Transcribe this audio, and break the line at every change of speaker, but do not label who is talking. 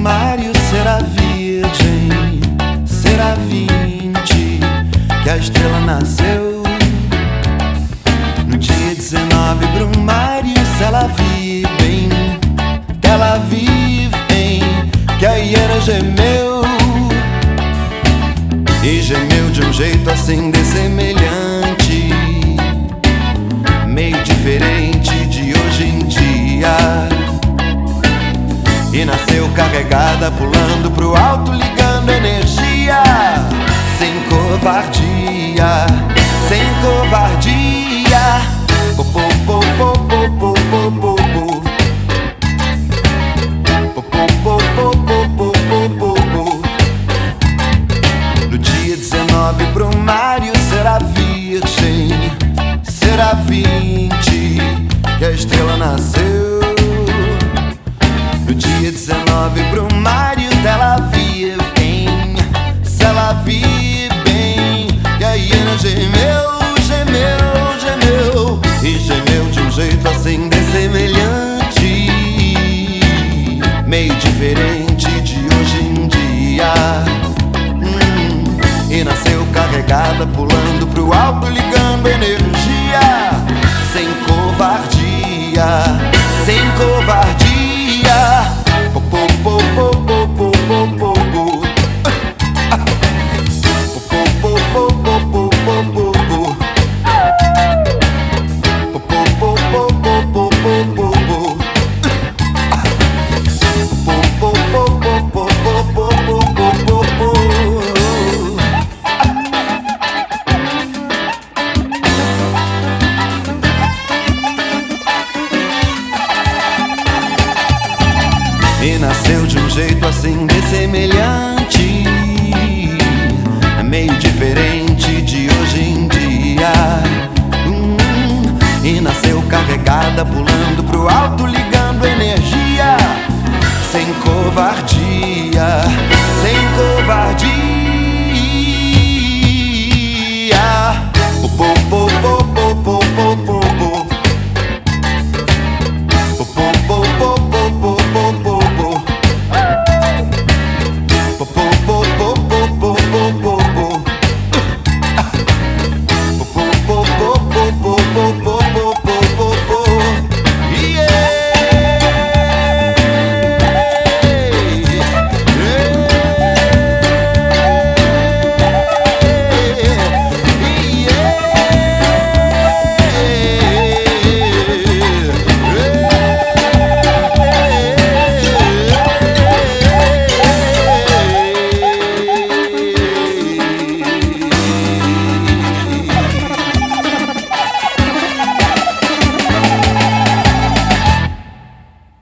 primário será virgem, será vinte, que a estrela nasceu. No dia 19, Brumário, se ela vivem, que ela vivem, que a hiena gemeu. E gemeu de um jeito assim dessemelhante, meio diferente. Sem covardia Sem covardia no dia 19 pro Mário será virgem, será 20 que a estrela nasceu. No dia 19 pro Mário dela vir bem, se carregada pulando pro alto ligando energia. Sem covardia, sem covardia E nasceu de um jeito assim dessemelhante Meio diferente